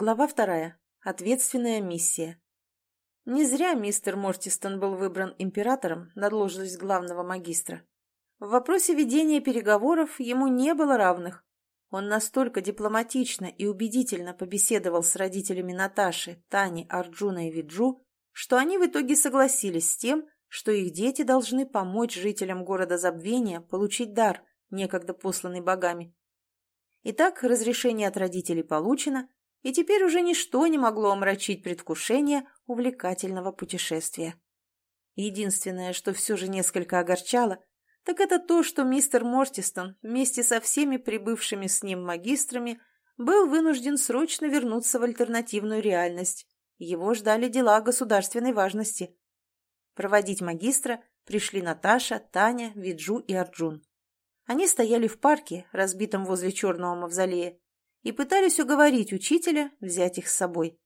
Глава вторая. Ответственная миссия. Не зря мистер Мортистон был выбран императором на должность главного магистра. В вопросе ведения переговоров ему не было равных. Он настолько дипломатично и убедительно побеседовал с родителями Наташи, Тани, Арджуна и Виджу, что они в итоге согласились с тем, что их дети должны помочь жителям города Забвения получить дар, некогда посланный богами. Итак, разрешение от родителей получено, и теперь уже ничто не могло омрачить предвкушение увлекательного путешествия. Единственное, что все же несколько огорчало, так это то, что мистер Мортистон вместе со всеми прибывшими с ним магистрами был вынужден срочно вернуться в альтернативную реальность. Его ждали дела государственной важности. Проводить магистра пришли Наташа, Таня, Виджу и Арджун. Они стояли в парке, разбитом возле черного мавзолея, и пытались уговорить учителя взять их с собой.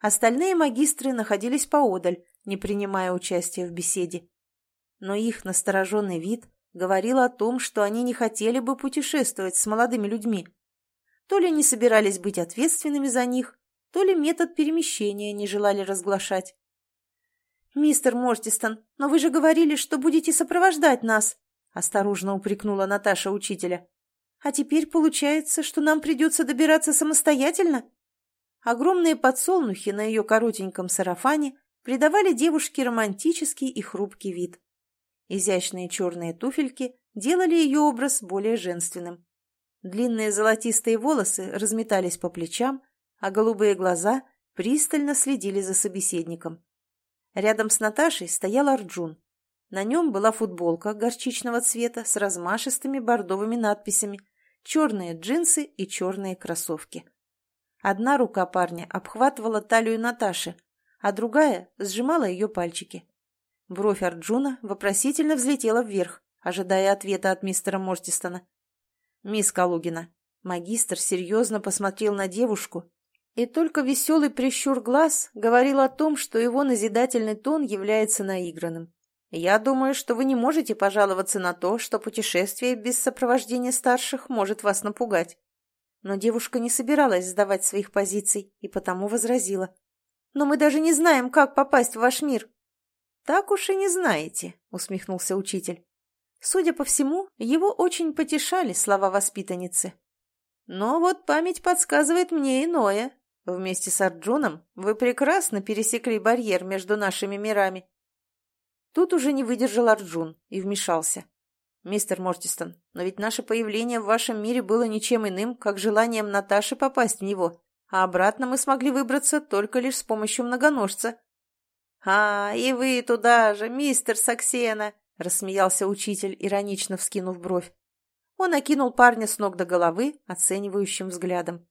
Остальные магистры находились поодаль, не принимая участия в беседе. Но их настороженный вид говорил о том, что они не хотели бы путешествовать с молодыми людьми. То ли не собирались быть ответственными за них, то ли метод перемещения не желали разглашать. «Мистер Мортистон, но вы же говорили, что будете сопровождать нас!» — осторожно упрекнула Наташа учителя. А теперь получается, что нам придется добираться самостоятельно? Огромные подсолнухи на ее коротеньком сарафане придавали девушке романтический и хрупкий вид. Изящные черные туфельки делали ее образ более женственным. Длинные золотистые волосы разметались по плечам, а голубые глаза пристально следили за собеседником. Рядом с Наташей стоял Арджун. На нем была футболка горчичного цвета с размашистыми бордовыми надписями – черные джинсы и черные кроссовки. Одна рука парня обхватывала талию Наташи, а другая сжимала ее пальчики. Бровь Арджуна вопросительно взлетела вверх, ожидая ответа от мистера Мортистона. «Мисс Калугина». Магистр серьезно посмотрел на девушку, и только веселый прищур глаз говорил о том, что его назидательный тон является наигранным. Я думаю, что вы не можете пожаловаться на то, что путешествие без сопровождения старших может вас напугать. Но девушка не собиралась сдавать своих позиций и потому возразила. «Но мы даже не знаем, как попасть в ваш мир». «Так уж и не знаете», — усмехнулся учитель. Судя по всему, его очень потешали слова воспитанницы. «Но вот память подсказывает мне иное. Вместе с Арджуном вы прекрасно пересекли барьер между нашими мирами. Тут уже не выдержал Арджун и вмешался. «Мистер Мортистон, но ведь наше появление в вашем мире было ничем иным, как желанием Наташи попасть в него, а обратно мы смогли выбраться только лишь с помощью многоножца». «А, и вы туда же, мистер Саксена!» — рассмеялся учитель, иронично вскинув бровь. Он окинул парня с ног до головы оценивающим взглядом.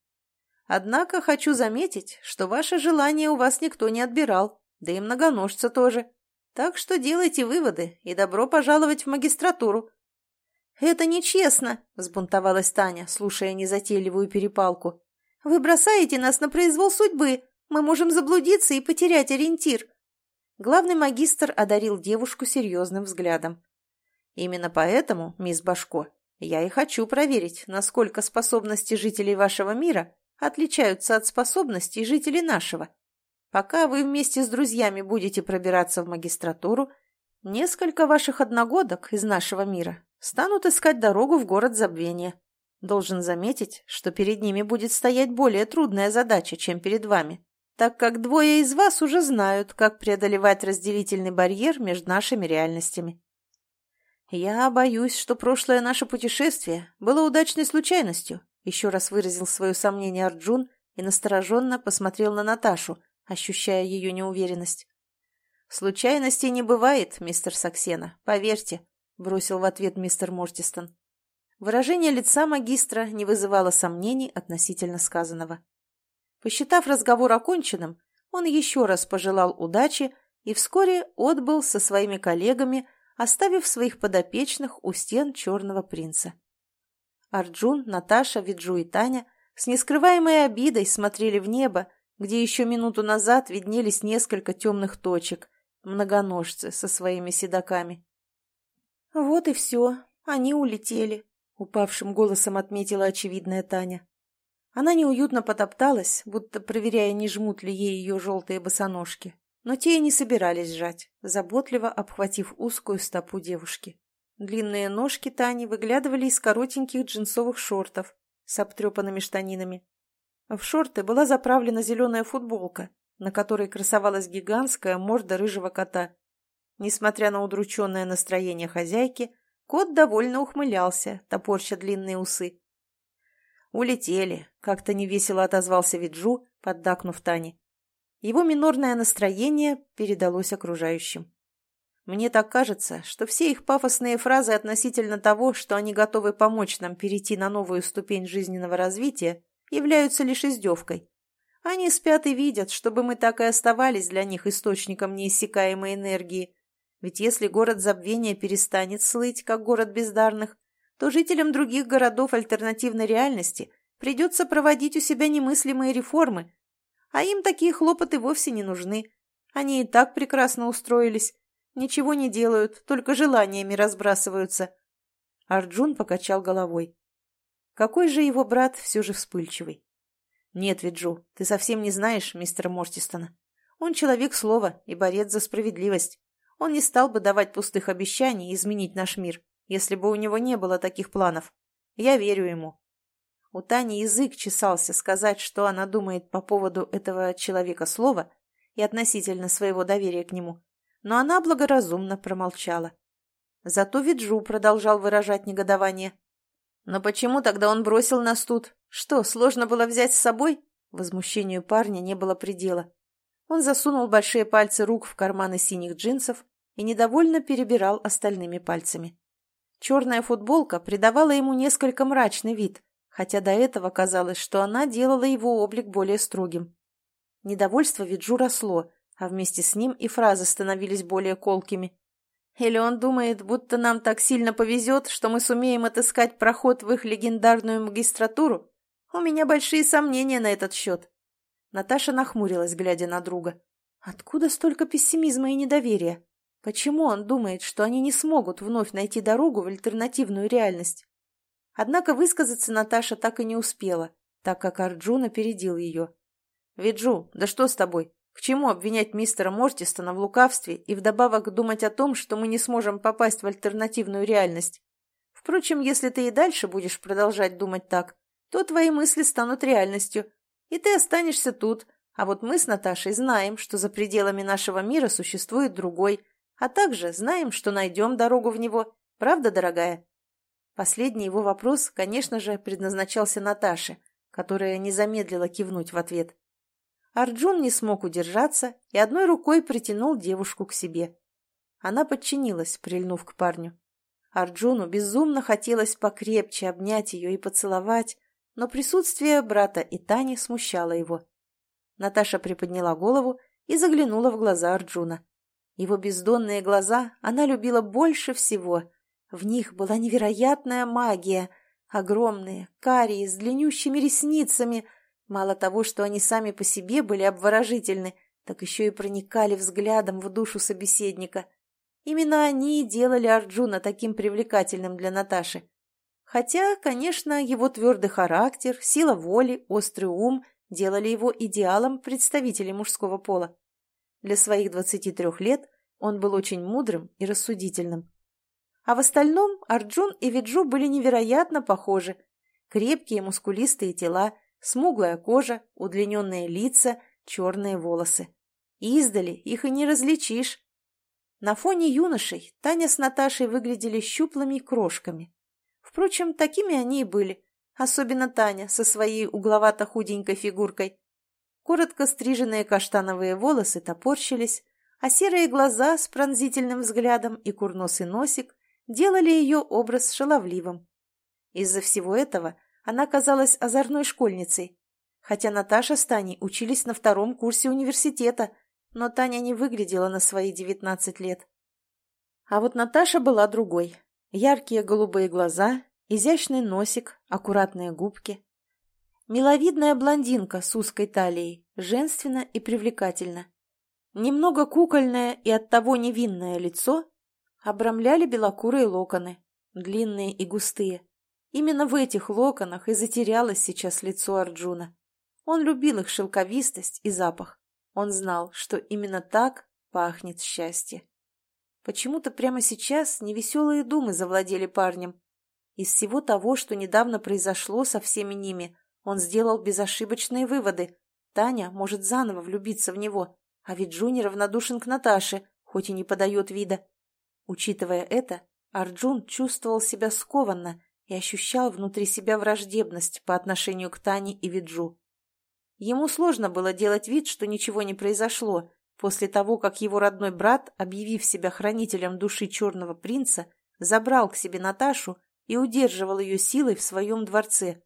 «Однако хочу заметить, что ваше желание у вас никто не отбирал, да и многоножца тоже. Так что делайте выводы и добро пожаловать в магистратуру. «Это нечестно!» – взбунтовалась Таня, слушая незатейливую перепалку. «Вы бросаете нас на произвол судьбы. Мы можем заблудиться и потерять ориентир». Главный магистр одарил девушку серьезным взглядом. «Именно поэтому, мисс Башко, я и хочу проверить, насколько способности жителей вашего мира отличаются от способностей жителей нашего. Пока вы вместе с друзьями будете пробираться в магистратуру, несколько ваших одногодок из нашего мира станут искать дорогу в город забвения. Должен заметить, что перед ними будет стоять более трудная задача, чем перед вами, так как двое из вас уже знают, как преодолевать разделительный барьер между нашими реальностями. Я боюсь, что прошлое наше путешествие было удачной случайностью, еще раз выразил свое сомнение Арджун и настороженно посмотрел на Наташу, ощущая ее неуверенность. «Случайностей не бывает, мистер Саксена, поверьте», — бросил в ответ мистер Мортистон. Выражение лица магистра не вызывало сомнений относительно сказанного. Посчитав разговор оконченным, он еще раз пожелал удачи и вскоре отбыл со своими коллегами, оставив своих подопечных у стен черного принца. Арджун, Наташа, Виджу и Таня с нескрываемой обидой смотрели в небо, где еще минуту назад виднелись несколько темных точек, многоножцы со своими седаками. «Вот и все, они улетели», — упавшим голосом отметила очевидная Таня. Она неуютно потопталась, будто проверяя, не жмут ли ей ее желтые босоножки. Но те и не собирались сжать, заботливо обхватив узкую стопу девушки. Длинные ножки Тани выглядывали из коротеньких джинсовых шортов с обтрепанными штанинами. В шорты была заправлена зеленая футболка, на которой красовалась гигантская морда рыжего кота. Несмотря на удрученное настроение хозяйки, кот довольно ухмылялся, топорща длинные усы. «Улетели», — как-то невесело отозвался Виджу, поддакнув Тане. Его минорное настроение передалось окружающим. Мне так кажется, что все их пафосные фразы относительно того, что они готовы помочь нам перейти на новую ступень жизненного развития, являются лишь издевкой. Они спят и видят, чтобы мы так и оставались для них источником неиссякаемой энергии. Ведь если город забвения перестанет слыть, как город бездарных, то жителям других городов альтернативной реальности придется проводить у себя немыслимые реформы. А им такие хлопоты вовсе не нужны. Они и так прекрасно устроились. Ничего не делают, только желаниями разбрасываются. Арджун покачал головой. Какой же его брат все же вспыльчивый. Нет, Виджу, ты совсем не знаешь мистера Мортистона. Он человек слова и борец за справедливость. Он не стал бы давать пустых обещаний изменить наш мир если бы у него не было таких планов. Я верю ему. У Тани язык чесался сказать, что она думает по поводу этого человека слова и относительно своего доверия к нему, но она благоразумно промолчала. Зато Виджу продолжал выражать негодование. «Но почему тогда он бросил нас тут? Что, сложно было взять с собой?» Возмущению парня не было предела. Он засунул большие пальцы рук в карманы синих джинсов и недовольно перебирал остальными пальцами. Черная футболка придавала ему несколько мрачный вид, хотя до этого казалось, что она делала его облик более строгим. Недовольство Виджу росло, а вместе с ним и фразы становились более колкими. Или он думает, будто нам так сильно повезет, что мы сумеем отыскать проход в их легендарную магистратуру? У меня большие сомнения на этот счет. Наташа нахмурилась, глядя на друга. Откуда столько пессимизма и недоверия? Почему он думает, что они не смогут вновь найти дорогу в альтернативную реальность? Однако высказаться Наташа так и не успела, так как Арджун опередил ее. «Виджу, да что с тобой? К чему обвинять мистера Мортистона в лукавстве и вдобавок думать о том, что мы не сможем попасть в альтернативную реальность? Впрочем, если ты и дальше будешь продолжать думать так, то твои мысли станут реальностью, и ты останешься тут, а вот мы с Наташей знаем, что за пределами нашего мира существует другой, а также знаем, что найдем дорогу в него. Правда, дорогая?» Последний его вопрос, конечно же, предназначался Наташе, которая не замедлила кивнуть в ответ. Арджун не смог удержаться и одной рукой притянул девушку к себе. Она подчинилась, прильнув к парню. Арджуну безумно хотелось покрепче обнять ее и поцеловать, но присутствие брата и Тани смущало его. Наташа приподняла голову и заглянула в глаза Арджуна. Его бездонные глаза она любила больше всего. В них была невероятная магия. Огромные, карие, с длиннющими ресницами. Мало того, что они сами по себе были обворожительны, так еще и проникали взглядом в душу собеседника. Именно они и делали Арджуна таким привлекательным для Наташи. Хотя, конечно, его твердый характер, сила воли, острый ум делали его идеалом представителей мужского пола. Для своих 23 лет он был очень мудрым и рассудительным. А в остальном Арджун и Виджу были невероятно похожи. Крепкие мускулистые тела, смуглая кожа, удлиненные лица, черные волосы. Издали их и не различишь. На фоне юношей Таня с Наташей выглядели щуплыми крошками. Впрочем, такими они и были, особенно Таня со своей угловато-худенькой фигуркой. Коротко стриженные каштановые волосы топорщились, а серые глаза с пронзительным взглядом и курносый носик делали ее образ шаловливым. Из-за всего этого она казалась озорной школьницей, хотя Наташа с Таней учились на втором курсе университета, но Таня не выглядела на свои девятнадцать лет. А вот Наташа была другой. Яркие голубые глаза, изящный носик, аккуратные губки. Миловидная блондинка с узкой талией, женственно и привлекательно. Немного кукольное и оттого невинное лицо обрамляли белокурые локоны, длинные и густые. Именно в этих локонах и затерялось сейчас лицо Арджуна. Он любил их шелковистость и запах. Он знал, что именно так пахнет счастье. Почему-то прямо сейчас невеселые думы завладели парнем. Из всего того, что недавно произошло со всеми ними, он сделал безошибочные выводы. Таня может заново влюбиться в него, а ведь Джуни равнодушен к Наташе, хоть и не подает вида. Учитывая это, Арджун чувствовал себя скованно и ощущал внутри себя враждебность по отношению к Тане и Виджу. Ему сложно было делать вид, что ничего не произошло, после того, как его родной брат, объявив себя хранителем души черного принца, забрал к себе Наташу и удерживал ее силой в своем дворце.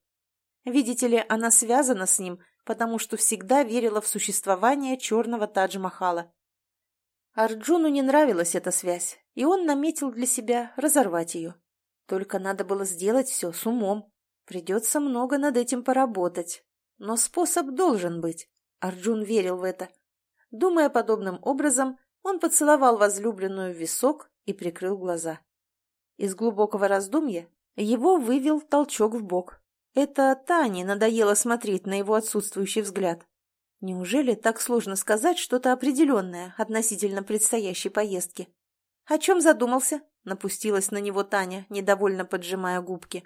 Видите ли, она связана с ним, потому что всегда верила в существование черного Тадж-Махала. Арджуну не нравилась эта связь, и он наметил для себя разорвать ее. Только надо было сделать все с умом. Придется много над этим поработать. Но способ должен быть. Арджун верил в это. Думая подобным образом, он поцеловал возлюбленную в висок и прикрыл глаза. Из глубокого раздумья его вывел толчок в бок. Это Тане надоело смотреть на его отсутствующий взгляд. Неужели так сложно сказать что-то определенное относительно предстоящей поездки? О чем задумался? Напустилась на него Таня, недовольно поджимая губки.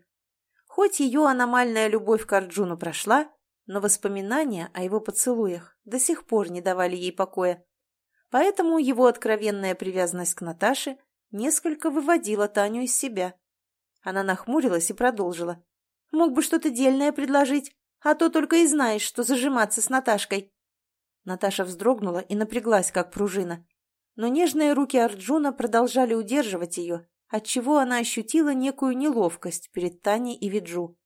Хоть ее аномальная любовь к Арджуну прошла, но воспоминания о его поцелуях до сих пор не давали ей покоя. Поэтому его откровенная привязанность к Наташе несколько выводила Таню из себя. Она нахмурилась и продолжила. «Мог бы что-то дельное предложить, а то только и знаешь, что зажиматься с Наташкой». Наташа вздрогнула и напряглась, как пружина но нежные руки Арджуна продолжали удерживать ее, отчего она ощутила некую неловкость перед Таней и Виджу.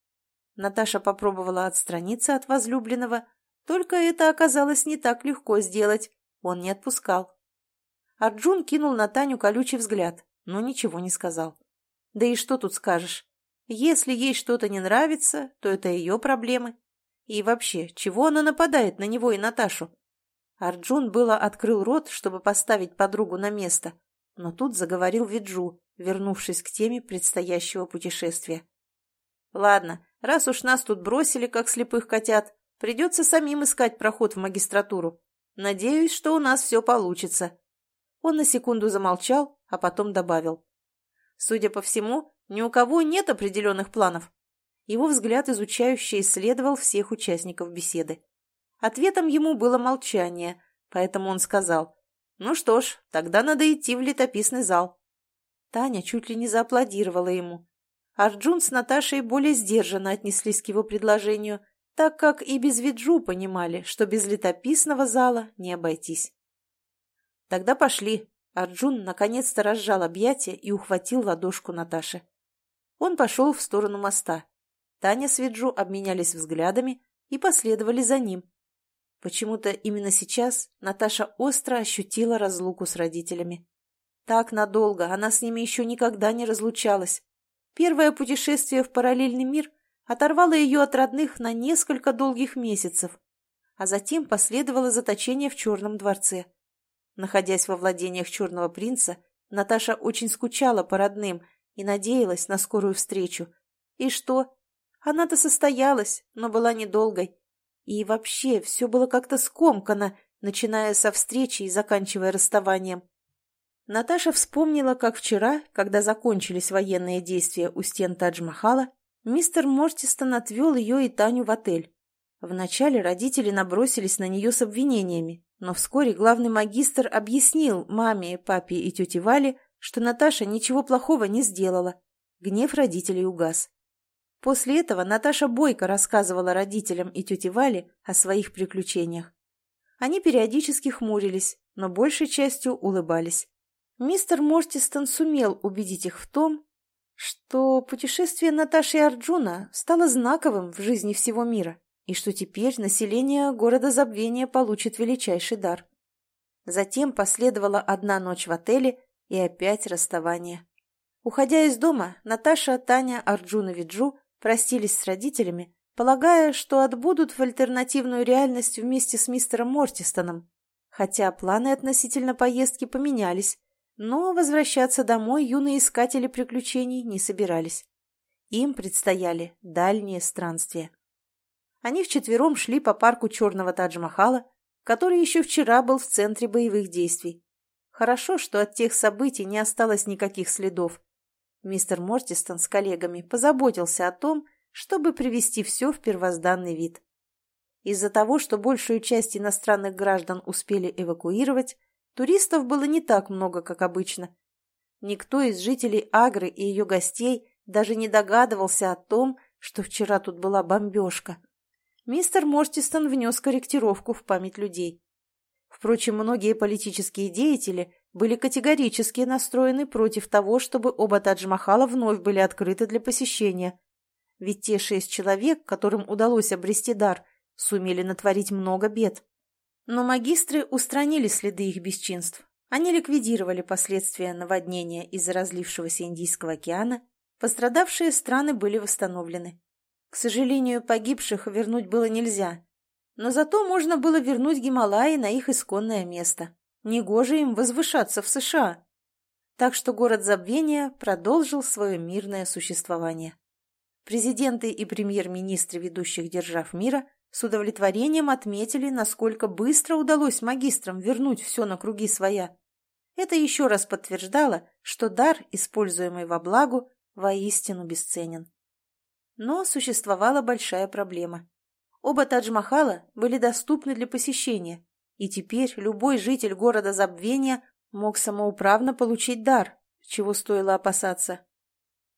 Наташа попробовала отстраниться от возлюбленного, только это оказалось не так легко сделать, он не отпускал. Арджун кинул на Таню колючий взгляд, но ничего не сказал. Да и что тут скажешь? Если ей что-то не нравится, то это ее проблемы. И вообще, чего она нападает на него и Наташу? Арджун было открыл рот, чтобы поставить подругу на место, но тут заговорил Виджу, вернувшись к теме предстоящего путешествия. «Ладно, раз уж нас тут бросили, как слепых котят, придется самим искать проход в магистратуру. Надеюсь, что у нас все получится». Он на секунду замолчал, а потом добавил. «Судя по всему, ни у кого нет определенных планов». Его взгляд изучающе исследовал всех участников беседы. Ответом ему было молчание, поэтому он сказал, «Ну что ж, тогда надо идти в летописный зал». Таня чуть ли не зааплодировала ему. Арджун с Наташей более сдержанно отнеслись к его предложению, так как и без Виджу понимали, что без летописного зала не обойтись. «Тогда пошли», Арджун наконец-то разжал объятия и ухватил ладошку Наташи. Он пошел в сторону моста. Таня с Виджу обменялись взглядами и последовали за ним. Почему-то именно сейчас Наташа остро ощутила разлуку с родителями. Так надолго она с ними еще никогда не разлучалась. Первое путешествие в параллельный мир оторвало ее от родных на несколько долгих месяцев, а затем последовало заточение в Черном дворце. Находясь во владениях Черного принца, Наташа очень скучала по родным и надеялась на скорую встречу. И что? Она-то состоялась, но была недолгой. И вообще все было как-то скомкано, начиная со встречи и заканчивая расставанием. Наташа вспомнила, как вчера, когда закончились военные действия у стен Тадж-Махала, мистер Мортистон отвел ее и Таню в отель. Вначале родители набросились на нее с обвинениями, но вскоре главный магистр объяснил маме, папе и тете Вале, что Наташа ничего плохого не сделала. Гнев родителей угас. После этого Наташа Бойко рассказывала родителям и тете Вале о своих приключениях. Они периодически хмурились, но большей частью улыбались. Мистер Мортистон сумел убедить их в том, что путешествие Наташи и Арджуна стало знаковым в жизни всего мира, и что теперь население города Забвения получит величайший дар. Затем последовала одна ночь в отеле и опять расставание. Уходя из дома, Наташа, Таня, Арджуна Виджу простились с родителями, полагая, что отбудут в альтернативную реальность вместе с мистером Мортистоном, хотя планы относительно поездки поменялись, но возвращаться домой юные искатели приключений не собирались. им предстояли дальние странствия. Они вчетвером шли по парку Черного Тадж-Махала, который еще вчера был в центре боевых действий. Хорошо, что от тех событий не осталось никаких следов. Мистер Мортистон с коллегами позаботился о том, чтобы привести все в первозданный вид. Из-за того, что большую часть иностранных граждан успели эвакуировать, туристов было не так много, как обычно. Никто из жителей Агры и ее гостей даже не догадывался о том, что вчера тут была бомбежка. Мистер Мортистон внес корректировку в память людей. Впрочем, многие политические деятели были категорически настроены против того, чтобы оба Тадж-Махала вновь были открыты для посещения. Ведь те шесть человек, которым удалось обрести дар, сумели натворить много бед. Но магистры устранили следы их бесчинств. Они ликвидировали последствия наводнения из-за разлившегося Индийского океана, пострадавшие страны были восстановлены. К сожалению, погибших вернуть было нельзя, но зато можно было вернуть Гималаи на их исконное место. Негоже им возвышаться в США. Так что город забвения продолжил свое мирное существование. Президенты и премьер-министры ведущих держав мира с удовлетворением отметили, насколько быстро удалось магистрам вернуть все на круги своя. Это еще раз подтверждало, что дар, используемый во благо, воистину бесценен. Но существовала большая проблема. Оба Тадж-Махала были доступны для посещения, и теперь любой житель города Забвения мог самоуправно получить дар, чего стоило опасаться.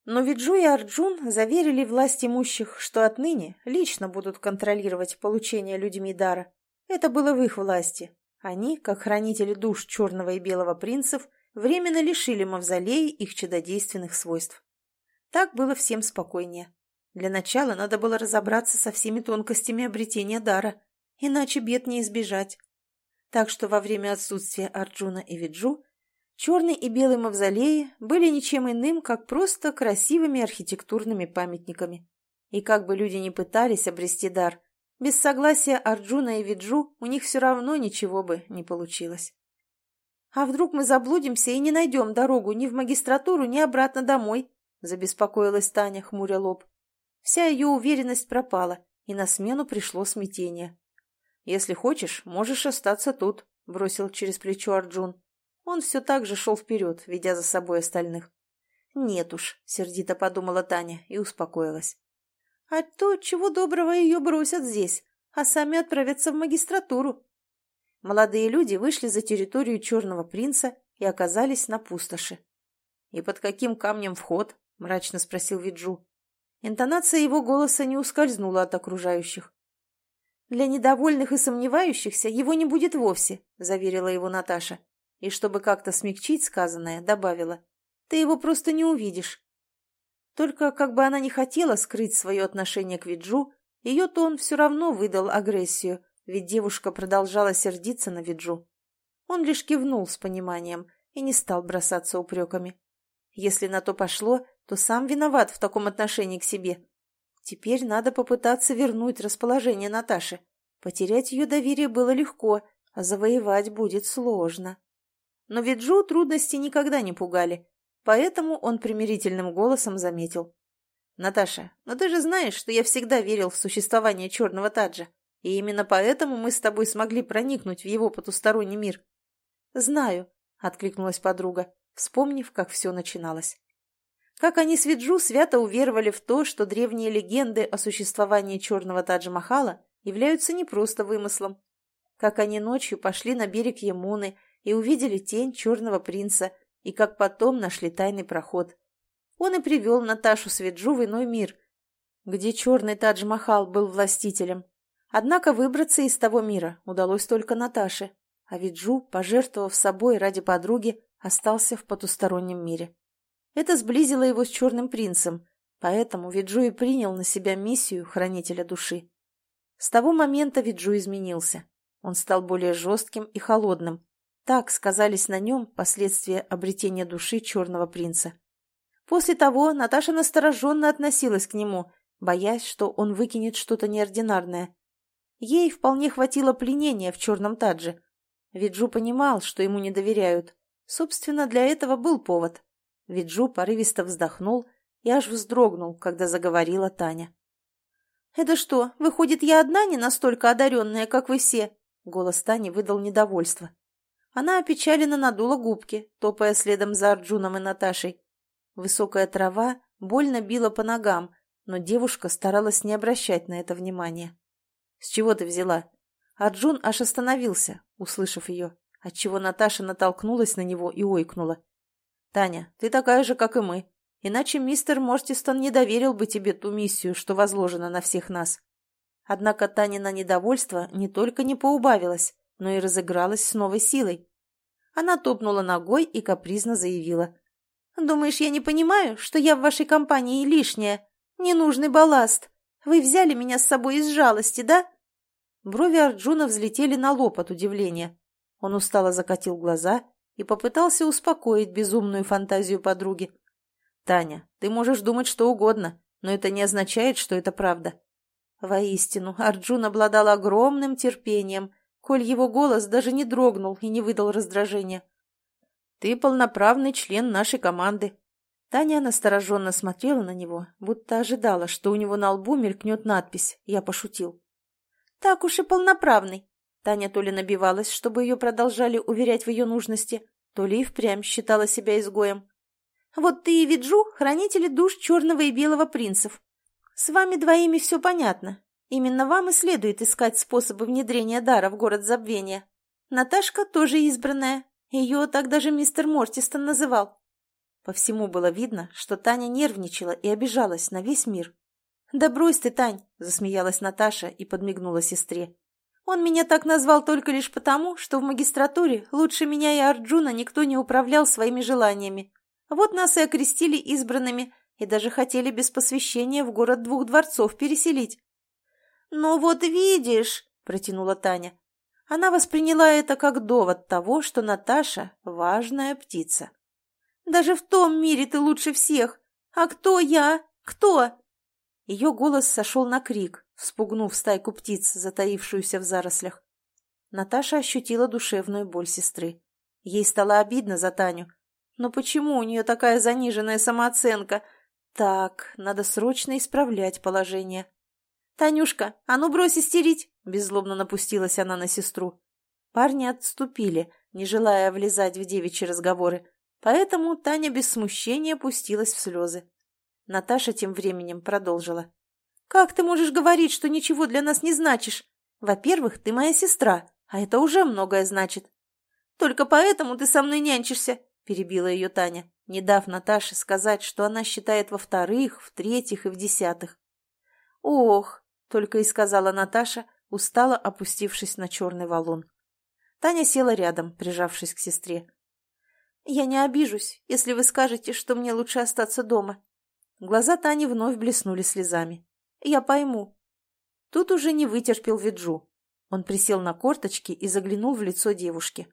Но Виджу и Арджун заверили власть имущих, что отныне лично будут контролировать получение людьми дара. Это было в их власти. Они, как хранители душ черного и белого принцев, временно лишили мавзолеи их чудодейственных свойств. Так было всем спокойнее. Для начала надо было разобраться со всеми тонкостями обретения дара, иначе бед не избежать. Так что во время отсутствия Арджуна и Виджу черный и белый мавзолеи были ничем иным, как просто красивыми архитектурными памятниками. И как бы люди ни пытались обрести дар, без согласия Арджуна и Виджу у них все равно ничего бы не получилось. «А вдруг мы заблудимся и не найдем дорогу ни в магистратуру, ни обратно домой?» – забеспокоилась Таня, хмуря лоб. Вся ее уверенность пропала, и на смену пришло смятение. «Если хочешь, можешь остаться тут», — бросил через плечо Арджун. Он все так же шел вперед, ведя за собой остальных. «Нет уж», — сердито подумала Таня и успокоилась. «А то, чего доброго, ее бросят здесь, а сами отправятся в магистратуру». Молодые люди вышли за территорию Черного принца и оказались на пустоши. «И под каким камнем вход?» — мрачно спросил Виджу. Интонация его голоса не ускользнула от окружающих. «Для недовольных и сомневающихся его не будет вовсе», — заверила его Наташа. И чтобы как-то смягчить сказанное, добавила. «Ты его просто не увидишь». Только как бы она не хотела скрыть свое отношение к Виджу, ее тон все равно выдал агрессию, ведь девушка продолжала сердиться на Виджу. Он лишь кивнул с пониманием и не стал бросаться упреками. Если на то пошло, то сам виноват в таком отношении к себе. Теперь надо попытаться вернуть расположение Наташи. Потерять ее доверие было легко, а завоевать будет сложно. Но Виджу трудности никогда не пугали, поэтому он примирительным голосом заметил. «Наташа, но ты же знаешь, что я всегда верил в существование черного таджа, и именно поэтому мы с тобой смогли проникнуть в его потусторонний мир». «Знаю», — откликнулась подруга, вспомнив, как все начиналось. Как они с Виджу свято уверовали в то, что древние легенды о существовании черного Тадж-Махала являются не просто вымыслом. Как они ночью пошли на берег Ямуны и увидели тень черного принца, и как потом нашли тайный проход. Он и привел Наташу с Виджу в иной мир, где черный Тадж-Махал был властителем. Однако выбраться из того мира удалось только Наташе, а Виджу, пожертвовав собой ради подруги, остался в потустороннем мире. Это сблизило его с Черным принцем, поэтому Виджу принял на себя миссию хранителя души. С того момента Виджу изменился. Он стал более жестким и холодным. Так сказались на нем последствия обретения души Черного принца. После того Наташа настороженно относилась к нему, боясь, что он выкинет что-то неординарное. Ей вполне хватило пленения в черном тадже. Виджу понимал, что ему не доверяют. Собственно, для этого был повод. Виджу порывисто вздохнул и аж вздрогнул, когда заговорила Таня. «Это что, выходит, я одна не настолько одаренная, как вы все?» Голос Тани выдал недовольство. Она опечаленно надула губки, топая следом за Арджуном и Наташей. Высокая трава больно била по ногам, но девушка старалась не обращать на это внимания. «С чего ты взяла?» Арджун аж остановился, услышав ее, отчего Наташа натолкнулась на него и ойкнула. «Таня, ты такая же, как и мы. Иначе мистер Мортистон не доверил бы тебе ту миссию, что возложена на всех нас». Однако Танина недовольство не только не поубавилось, но и разыгралось с новой силой. Она топнула ногой и капризно заявила. «Думаешь, я не понимаю, что я в вашей компании лишняя? Ненужный балласт. Вы взяли меня с собой из жалости, да?» Брови Арджуна взлетели на лоб от удивления. Он устало закатил глаза и попытался успокоить безумную фантазию подруги. «Таня, ты можешь думать что угодно, но это не означает, что это правда». Воистину, Арджун обладал огромным терпением, коль его голос даже не дрогнул и не выдал раздражения. «Ты полноправный член нашей команды». Таня настороженно смотрела на него, будто ожидала, что у него на лбу мелькнет надпись «Я пошутил». «Так уж и полноправный», Таня то ли набивалась, чтобы ее продолжали уверять в ее нужности, то ли и впрямь считала себя изгоем. «Вот ты и Виджу — хранители душ черного и белого принцев. С вами двоими все понятно. Именно вам и следует искать способы внедрения дара в город забвения. Наташка тоже избранная. Ее так даже мистер Мортистон называл». По всему было видно, что Таня нервничала и обижалась на весь мир. «Да брось ты, Тань!» — засмеялась Наташа и подмигнула сестре. Он меня так назвал только лишь потому, что в магистратуре лучше меня и Арджуна никто не управлял своими желаниями. Вот нас и окрестили избранными, и даже хотели без посвящения в город двух дворцов переселить. «Ну вот видишь», — протянула Таня. Она восприняла это как довод того, что Наташа — важная птица. «Даже в том мире ты лучше всех. А кто я? Кто?» Ее голос сошел на крик, вспугнув стайку птиц, затаившуюся в зарослях. Наташа ощутила душевную боль сестры. Ей стало обидно за Таню. Но почему у нее такая заниженная самооценка? Так, надо срочно исправлять положение. «Танюшка, а ну брось истерить!» — беззлобно напустилась она на сестру. Парни отступили, не желая влезать в девичьи разговоры, поэтому Таня без смущения пустилась в слезы. Наташа тем временем продолжила. «Как ты можешь говорить, что ничего для нас не значишь? Во-первых, ты моя сестра, а это уже многое значит». «Только поэтому ты со мной нянчишься», — перебила ее Таня, не дав Наташе сказать, что она считает во-вторых, в-третьих и в-десятых. «Ох», — только и сказала Наташа, устало опустившись на черный валун. Таня села рядом, прижавшись к сестре. «Я не обижусь, если вы скажете, что мне лучше остаться дома. Глаза Тани вновь блеснули слезами. «Я пойму». Тут уже не вытерпел Виджу. Он присел на корточки и заглянул в лицо девушки.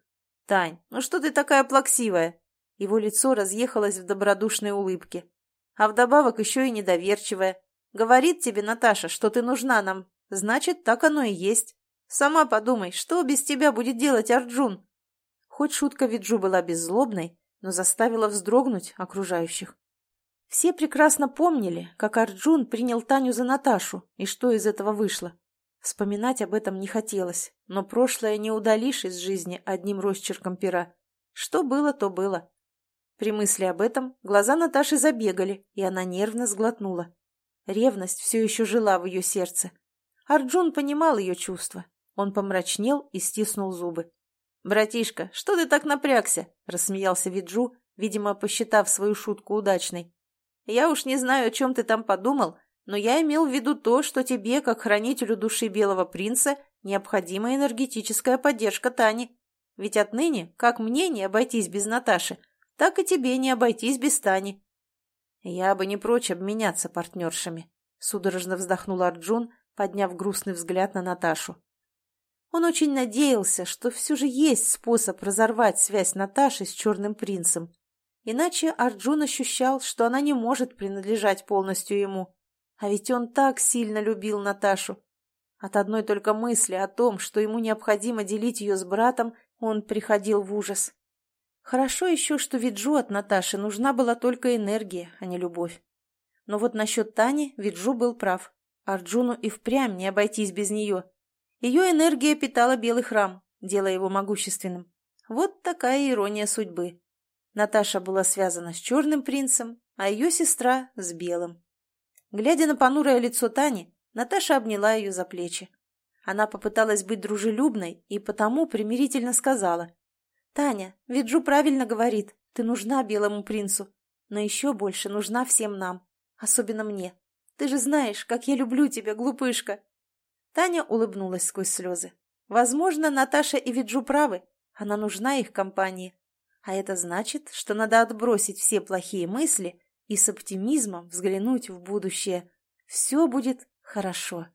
«Тань, ну что ты такая плаксивая?» Его лицо разъехалось в добродушной улыбке. «А вдобавок еще и недоверчивая. Говорит тебе Наташа, что ты нужна нам. Значит, так оно и есть. Сама подумай, что без тебя будет делать Арджун?» Хоть шутка Виджу была беззлобной, но заставила вздрогнуть окружающих. Все прекрасно помнили, как Арджун принял Таню за Наташу, и что из этого вышло. Вспоминать об этом не хотелось, но прошлое не удалишь из жизни одним росчерком пера. Что было, то было. При мысли об этом глаза Наташи забегали, и она нервно сглотнула. Ревность все еще жила в ее сердце. Арджун понимал ее чувства. Он помрачнел и стиснул зубы. «Братишка, что ты так напрягся?» — рассмеялся Виджу, видимо, посчитав свою шутку удачной. Я уж не знаю, о чем ты там подумал, но я имел в виду то, что тебе, как хранителю души Белого Принца, необходима энергетическая поддержка Тани. Ведь отныне, как мне не обойтись без Наташи, так и тебе не обойтись без Тани. Я бы не прочь обменяться партнершами, — судорожно вздохнул Арджун, подняв грустный взгляд на Наташу. Он очень надеялся, что все же есть способ разорвать связь Наташи с Черным Принцем. Иначе Арджун ощущал, что она не может принадлежать полностью ему. А ведь он так сильно любил Наташу. От одной только мысли о том, что ему необходимо делить ее с братом, он приходил в ужас. Хорошо еще, что Виджу от Наташи нужна была только энергия, а не любовь. Но вот насчет Тани Виджу был прав. Арджуну и впрямь не обойтись без нее. Ее энергия питала белый храм, делая его могущественным. Вот такая ирония судьбы. Наташа была связана с черным принцем, а ее сестра — с белым. Глядя на понурое лицо Тани, Наташа обняла ее за плечи. Она попыталась быть дружелюбной и потому примирительно сказала. «Таня, Виджу правильно говорит, ты нужна белому принцу, но еще больше нужна всем нам, особенно мне. Ты же знаешь, как я люблю тебя, глупышка!» Таня улыбнулась сквозь слезы. Возможно, Наташа и Виджу правы, она нужна их компании. А это значит, что надо отбросить все плохие мысли и с оптимизмом взглянуть в будущее. Все будет хорошо.